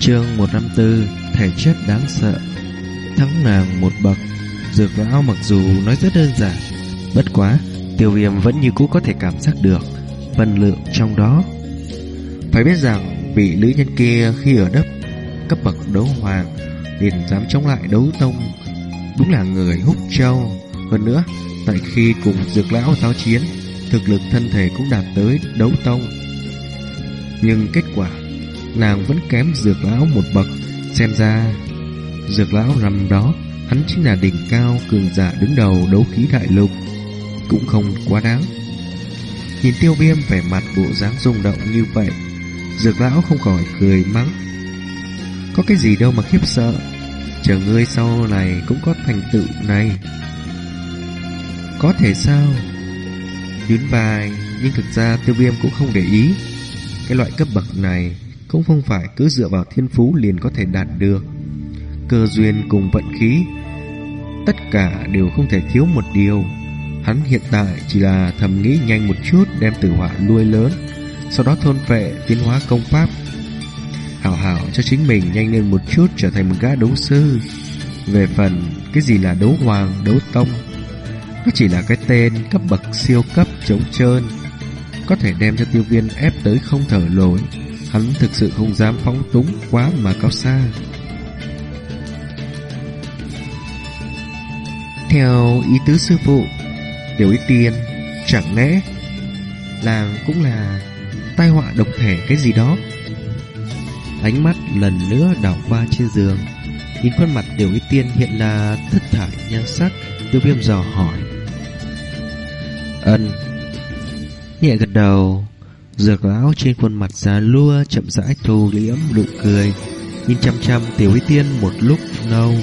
Chương 154 Thể chất đáng sợ. Thắng nàng một bậc, Dược lão mặc dù nói rất đơn giản, Bất quá Tiêu viêm vẫn như cũ có thể cảm giác được Phần lượng trong đó. Phải biết rằng, vị nữ nhân kia khi ở đất, Cấp bậc đấu hoàng, liền dám chống lại đấu tông, Đúng là người húc châu Hơn nữa, Tại khi cùng dược lão giao chiến, Thực lực thân thể cũng đạt tới đấu tông. Nhưng kết quả Nàng vẫn kém dược lão một bậc. Xem ra, Dược lão rằm đó, Hắn chính là đỉnh cao cường giả đứng đầu đấu khí đại lục. Cũng không quá đáng. Nhìn tiêu viêm vẻ mặt bộ dáng rung động như vậy, Dược lão không khỏi cười mắng. Có cái gì đâu mà khiếp sợ. Chờ ngươi sau này cũng có thành tựu này. Có thể sao? Nhún vai, Nhưng thực ra tiêu viêm cũng không để ý. Cái loại cấp bậc này cũng không phải cứ dựa vào thiên phú liền có thể đạt được. Cơ duyên cùng vận khí Tất cả đều không thể thiếu một điều. Hắn hiện tại chỉ là thầm nghĩ nhanh một chút Đem tử hỏa nuôi lớn Sau đó thôn vệ tiến hóa công pháp. Hảo hảo cho chính mình nhanh lên một chút Trở thành một gã đấu sư. Về phần cái gì là đấu hoàng, đấu tông Nó chỉ là cái tên cấp bậc siêu cấp chống trơn Có thể đem cho tiêu viên ép tới không thở nổi. Hắn thực sự không dám phóng túng quá mà cao xa. Theo ý tứ sư phụ, Tiểu ý tiên Chẳng lẽ Làng cũng là tai họa độc thể cái gì đó? Ánh mắt lần nữa đảo qua trên giường, Nhìn khuôn mặt tiểu ý tiên hiện là thất thải nhan sắc, Tiêu viêm dò hỏi. Ân, Nhẹ gật đầu. Dược lão trên khuôn mặt già lua, chậm rãi thu liễm, nụ cười. Nhìn chăm chăm tiểu y tiên một lúc lâu,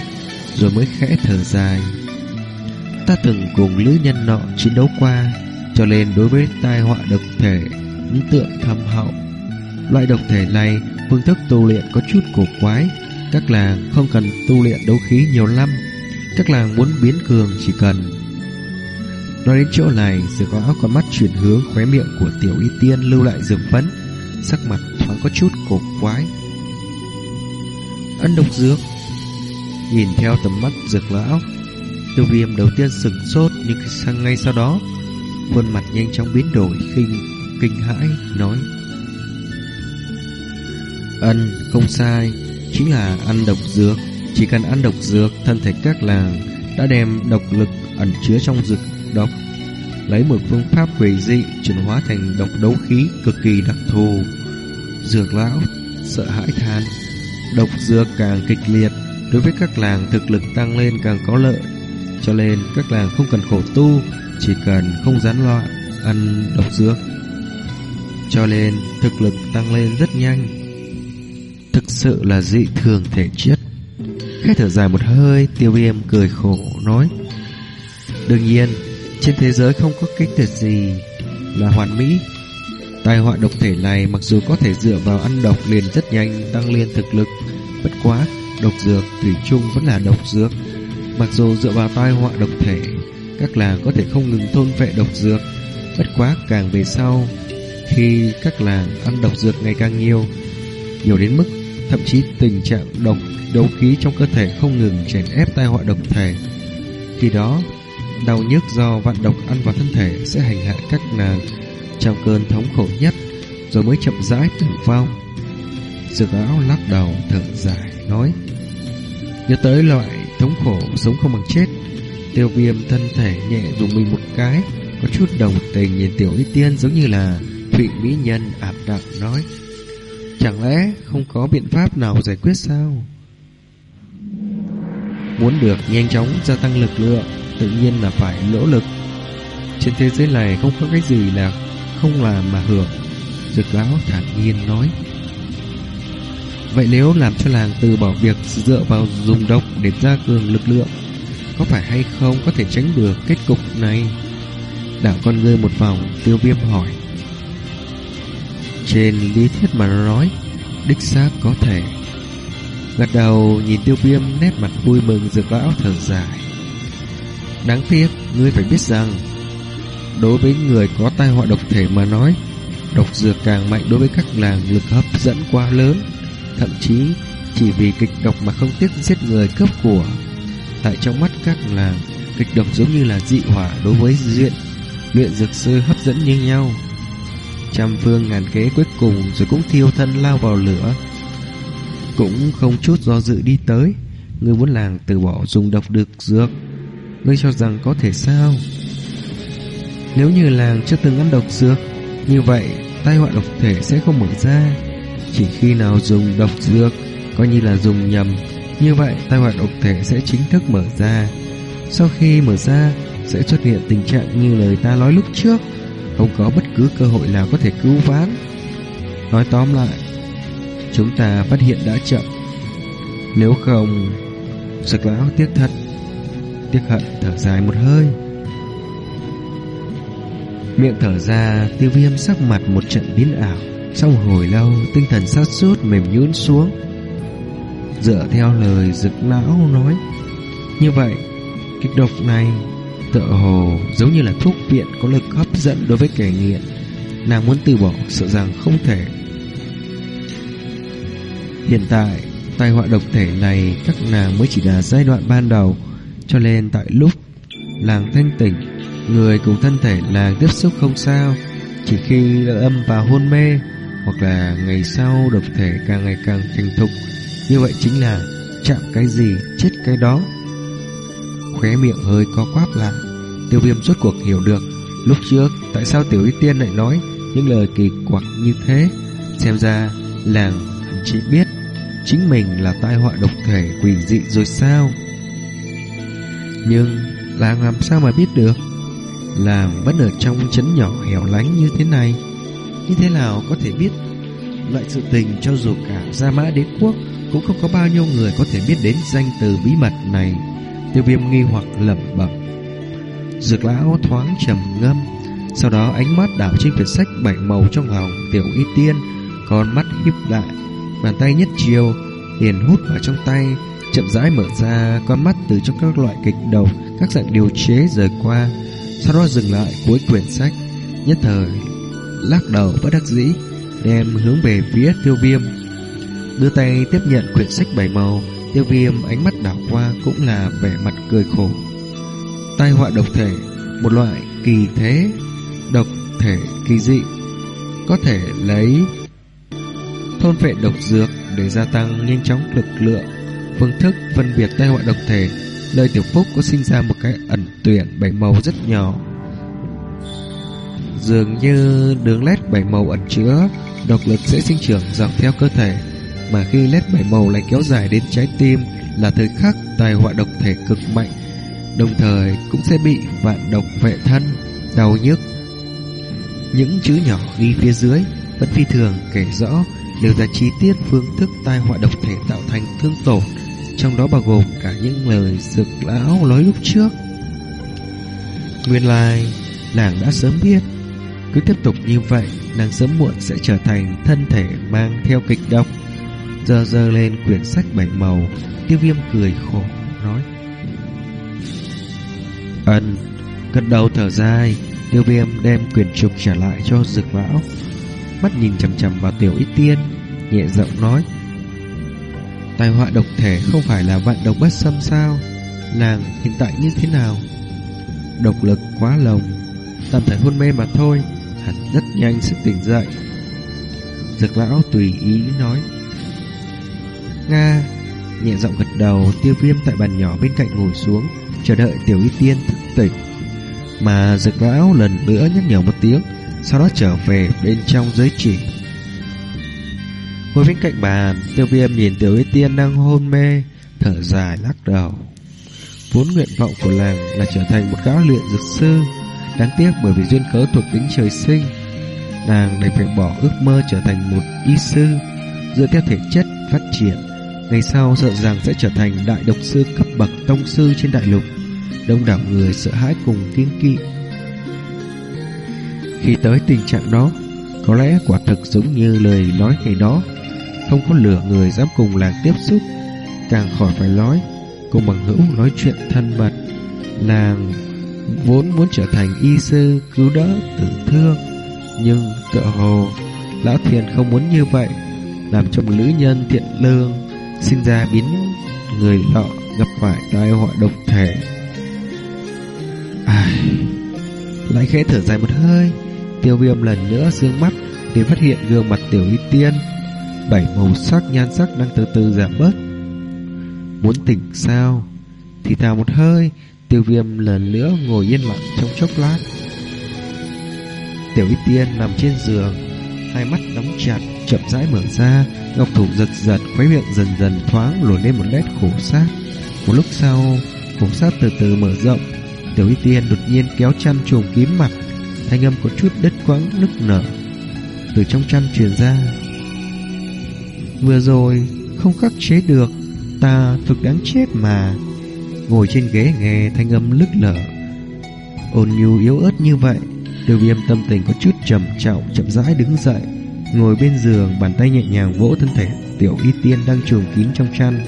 Rồi mới khẽ thở dài. Ta từng cùng nữ nhân nọ chiến đấu qua, Cho nên đối với tai họa độc thể, Ấn tượng thâm hậu. Loại độc thể này, Phương thức tu luyện có chút cổ quái. Các làng không cần tu luyện đấu khí nhiều lắm Các làng muốn biến cường chỉ cần Nói đến chỗ này Dược áo con mắt chuyển hướng, khóe miệng của tiểu y tiên lưu lại dường phấn, Sắc mặt thoáng có chút cổ quái. Ân độc dược Nhìn theo tầm mắt dược lão Tiêu viêm đầu tiên sừng sốt, Nhưng sang ngay sau đó, Khuôn mặt nhanh chóng biến đổi, khinh, Kinh hãi, nói, Ân, không sai, Chính là ăn độc dược. Chỉ cần ăn độc dược, Thân thể các làng đã đem độc lực ẩn chứa trong dược độc, Lấy một phương pháp quỷ dị Chuyển hóa thành độc đấu khí cực kỳ đặc thù. Dược lão, sợ hãi than. Độc dược càng kịch liệt, Đối với các làng thực lực tăng lên càng có lợi. Cho nên các làng không cần khổ tu, Chỉ cần không gián loạn, Ăn độc dược. Cho nên thực lực tăng lên rất nhanh. Thực sự là dị thường thể chất. Khẽ thở dài một hơi, Tiêu viêm cười khổ nói. Đương nhiên trên thế giới không có cách tuyệt gì Là hoàn mỹ. Tai họa độc thể này mặc dù có thể dựa vào ăn độc liền rất nhanh, tăng lên thực lực. Bất quá, Độc dược, thủy chung vẫn là độc dược. Mặc dù dựa vào tai họa độc thể, Các làng có thể không ngừng thôn vệ độc dược. Bất quá, càng về sau, Khi các làng ăn độc dược ngày càng nhiều Nhiều đến mức, Thậm chí tình trạng độc, đấu khí trong cơ thể không ngừng chèn ép tai họa độc thể. Khi đó Đau nhức do vạn độc ăn vào thân thể Sẽ hành hạ các nàng Trong cơn thống khổ nhất, Rồi mới chậm rãi tử vong. Dược áo lắc đầu thở dài, Nói, Nhớ tới loại thống khổ sống không bằng chết, Tiêu viêm thân thể nhẹ dùng mình một cái, Có chút đồng tình nhìn tiểu y tiên giống như là Thụy mỹ nhân ảm đạm, nói, Chẳng lẽ không có biện pháp nào giải quyết sao? Muốn được nhanh chóng gia tăng lực lượng, Tự nhiên là phải nỗ lực. Trên thế giới này không có cái gì là Không làm mà hưởng Dược lão thản nhiên nói. Vậy nếu làm cho làng từ bỏ việc dựa vào dùng độc để gia cường lực lượng, Có phải hay không có thể tránh được kết cục này? Đảo con ngươi một vòng, tiêu viêm hỏi. Trên lý thuyết mà nói, Đích xác có thể. Gật đầu nhìn tiêu viêm nét mặt vui mừng dược lão thở dài Đáng tiếc Ngươi phải biết rằng Đối với người có tai họa độc thể mà nói Độc dược càng mạnh đối với các làng lực hấp dẫn quá lớn thậm chí chỉ vì kịch độc mà không tiếc giết người cướp của. Tại trong mắt các làng, kịch độc giống như là dị hỏa đối với diện luyện dược sư hấp dẫn như nhau. Trăm phương ngàn kế cuối cùng rồi cũng thiêu thân lao vào lửa. Cũng không chút do dự đi tới, người muốn làng từ bỏ dùng độc được dược. Ngươi cho rằng có thể sao? Nếu như làng chưa từng ăn độc dược, như vậy tai họa độc thể sẽ không mở ra. Chỉ khi nào dùng độc dược, coi như là dùng nhầm, như vậy tai họa độc thể sẽ chính thức mở ra. Sau khi mở ra, sẽ xuất hiện tình trạng như lời ta nói lúc trước, không có bất cứ cơ hội nào có thể cứu vãn. Nói tóm lại, chúng ta phát hiện đã chậm. Nếu không, sực lão tiếc thật, tiếc hận thở dài một hơi. Miệng thở ra, tiêu viêm sắc mặt một trận biến ảo. Sau hồi lâu, tinh thần sát sút mềm nhũn xuống. Dựa theo lời dực lão nói, như vậy, kịch độc này tựa hồ giống như là thuốc viện có lực hấp dẫn đối với kẻ nghiện. Nàng muốn từ bỏ, sợ rằng không thể. Hiện tại, tai họa độc thể này các nàng mới chỉ là giai đoạn ban đầu, cho nên tại lúc làng thanh tỉnh Người cùng thân thể là tiếp xúc không sao Chỉ khi đã âm vào hôn mê Hoặc là ngày sau độc thể càng ngày càng thành thục Như vậy chính là chạm cái gì chết cái đó. Khóe miệng hơi co quắp lại Tiêu viêm rốt cuộc hiểu được. Lúc trước tại sao tiểu y tiên lại nói Những lời kỳ quặc như thế? Xem ra làng chỉ biết Chính mình là tai họa độc thể quỷ dị rồi sao? Nhưng làng làm sao mà biết được? Làng vẫn ở trong chấn nhỏ hẻo lánh như thế này. Như thế nào có thể biết? Loại sự tình cho dù cả Gia Mã Đế Quốc Cũng không có bao nhiêu người có thể biết đến danh từ bí mật này. Tiêu viêm nghi hoặc lẩm bẩm. Dược lão thoáng trầm ngâm, Sau đó ánh mắt đảo trên quyển sách bảy màu trong lòng Tiểu Y Tiên, Con mắt híp lại. Bàn tay nhất chiều, liền hút vào trong tay, Chậm rãi mở ra con mắt từ trong các loại kịch đầu Các dạng điều chế rời qua, sau đó dừng lại cuối quyển sách. Nhất thời, Lắc đầu bất đắc dĩ, Đem hướng về phía tiêu viêm. Đưa tay tiếp nhận quyển sách bảy màu, Tiêu viêm ánh mắt đảo qua Cũng là vẻ mặt cười khổ. Tai họa độc thể, Một loại kỳ thế, Độc thể kỳ dị, Có thể lấy Thôn vệ độc dược Để gia tăng nhanh chóng lực lượng, Phương thức phân biệt tai họa độc thể. Nơi tiểu phúc có sinh ra một cái ẩn tuyển bảy màu rất nhỏ, Dường như đường led bảy màu ẩn chứa Độc lực sẽ sinh trưởng dọc theo cơ thể, Mà khi led bảy màu lại kéo dài đến trái tim Là thời khắc tai họa độc thể cực mạnh, Đồng thời cũng sẽ bị vạn độc vệ thân, Đau nhức. Những chữ nhỏ ghi phía dưới Vẫn phi thường kể rõ Đều ra chi tiết phương thức tai họa độc thể tạo thành thương tổn trong đó bao gồm cả những lời dược lão nói lúc trước. Nguyên lai, nàng đã sớm biết, cứ tiếp tục như vậy, nàng sớm muộn sẽ trở thành thân thể mang theo kịch độc. Giờ giờ lên quyển sách bảy màu, tiêu viêm cười khổ, nói. Ân, gật đầu thở dài, tiêu viêm đem quyển trục trả lại cho dược lão. Mắt nhìn chằm chằm vào tiểu y tiên, nhẹ giọng nói. Tai họa độc thể không phải là vạn độc bất xâm sao? Nàng hiện tại như thế nào? Độc lực quá lồng Tạm thời hôn mê mà thôi Hắn rất nhanh sức tỉnh dậy. Dược lão tùy ý nói. Nga Nhẹ giọng gật đầu Tiêu viêm tại bàn nhỏ bên cạnh ngồi xuống Chờ đợi tiểu y tiên thức tỉnh. Mà dược lão lần nữa nhắc nhở một tiếng. Sau đó trở về bên trong giới chỉ Ngồi bên cạnh bàn, tiêu viêm nhìn tiểu y tiên đang hôn mê, thở dài lắc đầu. Vốn nguyện vọng của làng là trở thành một gã luyện dược sư, đáng tiếc bởi vì duyên cớ thuộc tính trời sinh. Nàng đành phải bỏ ước mơ trở thành một y sư, dựa theo thể chất phát triển. Ngày sau sợ rằng sẽ trở thành đại độc sư cấp bậc tông sư trên đại lục. Đông đảo người sợ hãi cùng kiên kỵ. Khi tới tình trạng đó, có lẽ quả thực giống như lời nói ngày đó không có lửa người dám cùng làng tiếp xúc Càng khỏi phải nói Cùng bằng hữu nói chuyện thân mật Nàng vốn muốn trở thành y sư cứu đỡ tử thương Nhưng tựa hồ Lão Thiền không muốn như vậy làm cho một nữ nhân thiện lương sinh ra biến người lọ gặp phải tai họa độc thể. Ai... Lại khẽ thở dài một hơi, tiêu viêm lần nữa dương mắt để phát hiện gương mặt tiểu y tiên. Bảy màu sắc nhan sắc đang từ từ giảm bớt. Muốn tỉnh sao? Thì thào một hơi, tiêu viêm lần nữa ngồi yên lặng trong chốc lát. Tiểu y tiên nằm trên giường, hai mắt đóng chặt, chậm rãi mở ra, ngọc thủ giật giật, khóe miệng dần dần thoáng nổi lên một nét khổ sát. Một lúc sau, khổ sát từ từ mở rộng, tiểu y tiên đột nhiên kéo chăn trùm kín mặt, thanh âm có chút đứt quãng nức nở từ trong chăn truyền ra. Vừa rồi không khắc chế được, ta thực đáng chết mà. Ngồi trên ghế nghe thanh âm lức lở, ôn nhu yếu ớt như vậy, Tiêu viêm tâm tình có chút trầm trọng chậm rãi đứng dậy Ngồi bên giường Bàn tay nhẹ nhàng vỗ thân thể Tiểu y tiên đang trùm kín trong chăn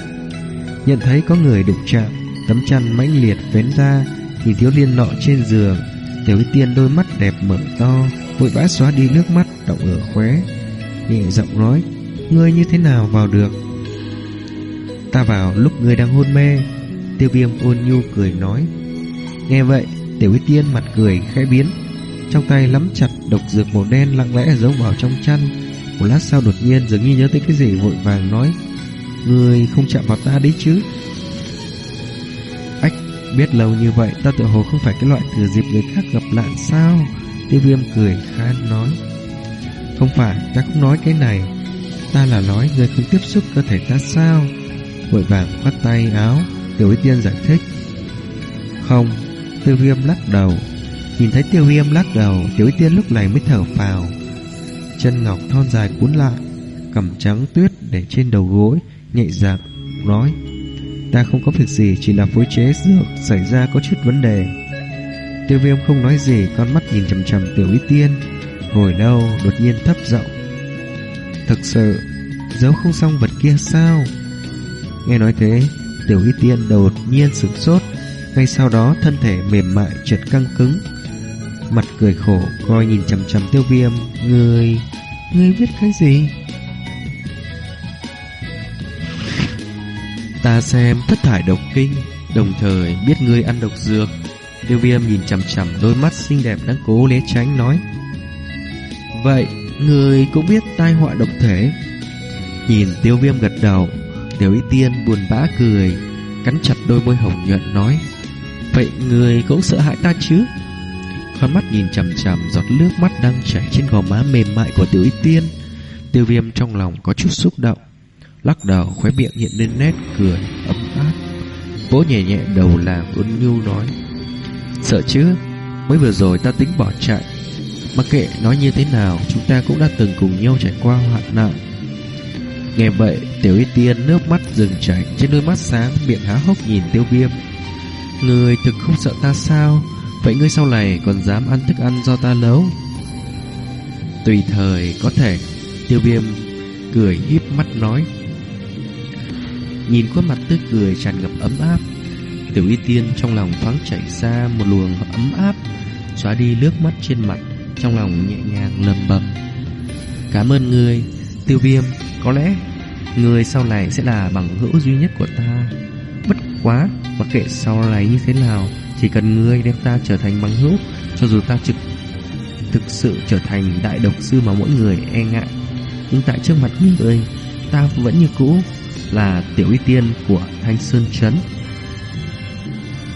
Nhận thấy có người đụng chạm Tấm chăn mãnh liệt vén ra Thì thiếu liên nọ trên giường Tiểu y tiên đôi mắt đẹp mở to, Vội vã xóa đi nước mắt động ở khóe, Nhẹ giọng nói, Ngươi như thế nào vào được? Ta vào lúc ngươi đang hôn mê. Tiêu viêm ôn nhu cười nói. Nghe vậy, Tiểu y tiên mặt cười khẽ biến, trong tay nắm chặt độc dược màu đen lặng lẽ giấu vào trong chăn. Một lát sau đột nhiên, dường như nhớ tới cái gì vội vàng nói Người không chạm vào ta đấy chứ? Biết lâu như vậy, Ta tự hồ không phải cái loại thừa dịp người khác gặp nạn sao? Tiêu viêm cười khan nói. Không phải, ta không nói cái này. Ta là nói người không tiếp xúc cơ thể ta sao? Vội vàng khoát tay áo, Tiểu ý tiên giải thích. Không, Tiêu viêm lắc đầu. Nhìn thấy tiêu viêm lắc đầu, Tiểu ý tiên lúc này mới thở phào. Chân ngọc thon dài cuốn lại, Cầm trắng tuyết để trên đầu gối Nhạy dạng nói. Ta không có việc gì, Chỉ là phối chế dược xảy ra có chút vấn đề. Tiêu viêm không nói gì, Con mắt nhìn chầm chầm tiểu y tiên. Hồi lâu, đột nhiên thấp giọng. Thực sự Giấu không xong vật kia sao? Nghe nói thế, Tiểu y tiên đột nhiên sửng sốt. Ngay sau đó, thân thể mềm mại chợt căng cứng. Mặt cười khổ, coi nhìn chầm chầm tiêu viêm. Người... Người viết cái gì? Ta xem thất thải độc kinh, Đồng thời biết ngươi ăn độc dược. Tiêu viêm nhìn chằm chằm đôi mắt xinh đẹp đang cố né tránh, nói, Vậy người cũng biết tai họa độc thể? Nhìn tiêu viêm gật đầu, Tiểu y tiên buồn bã cười, Cắn chặt đôi môi hồng nhuận, nói, Vậy người cũng sợ hãi ta chứ? Con mắt nhìn chằm chằm giọt nước mắt đang chảy trên gò má mềm mại của tiểu y tiên. Tiêu viêm trong lòng có chút xúc động. Lắc đầu, khóe miệng hiện lên nét cười, ấm áp. Vỗ nhẹ nhẹ đầu làm ôn nhu nói, Sợ chứ? Mới vừa rồi ta tính bỏ chạy. Mặc kệ nói như thế nào, Chúng ta cũng đã từng cùng nhau trải qua hoạn nạn. Nghe vậy, Tiểu y tiên nước mắt dừng chảy, Trên đôi mắt sáng miệng há hốc nhìn tiêu viêm. Người thực không sợ ta sao? Vậy ngươi sau này còn dám ăn thức ăn do ta nấu? Tùy thời có thể, Tiêu viêm cười híp mắt nói Nhìn khuôn mặt tươi cười tràn ngập ấm áp. Tiểu y tiên trong lòng thoáng chảy ra một luồng ấm áp, Xóa đi nước mắt trên mặt, Trong lòng nhẹ nhàng lầm bầm Cảm ơn ngươi, Tiêu viêm, Có lẽ Ngươi sau này sẽ là bằng hữu duy nhất của ta. Bất quá, Mặc kệ sau này như thế nào, Chỉ cần ngươi đem ta trở thành bằng hữu, Cho dù ta trực, Thực sự trở thành đại độc sư mà mỗi người e ngại, Nhưng tại trước mặt ngươi, Ta vẫn như cũ là tiểu y tiên của Thanh Sơn Trấn.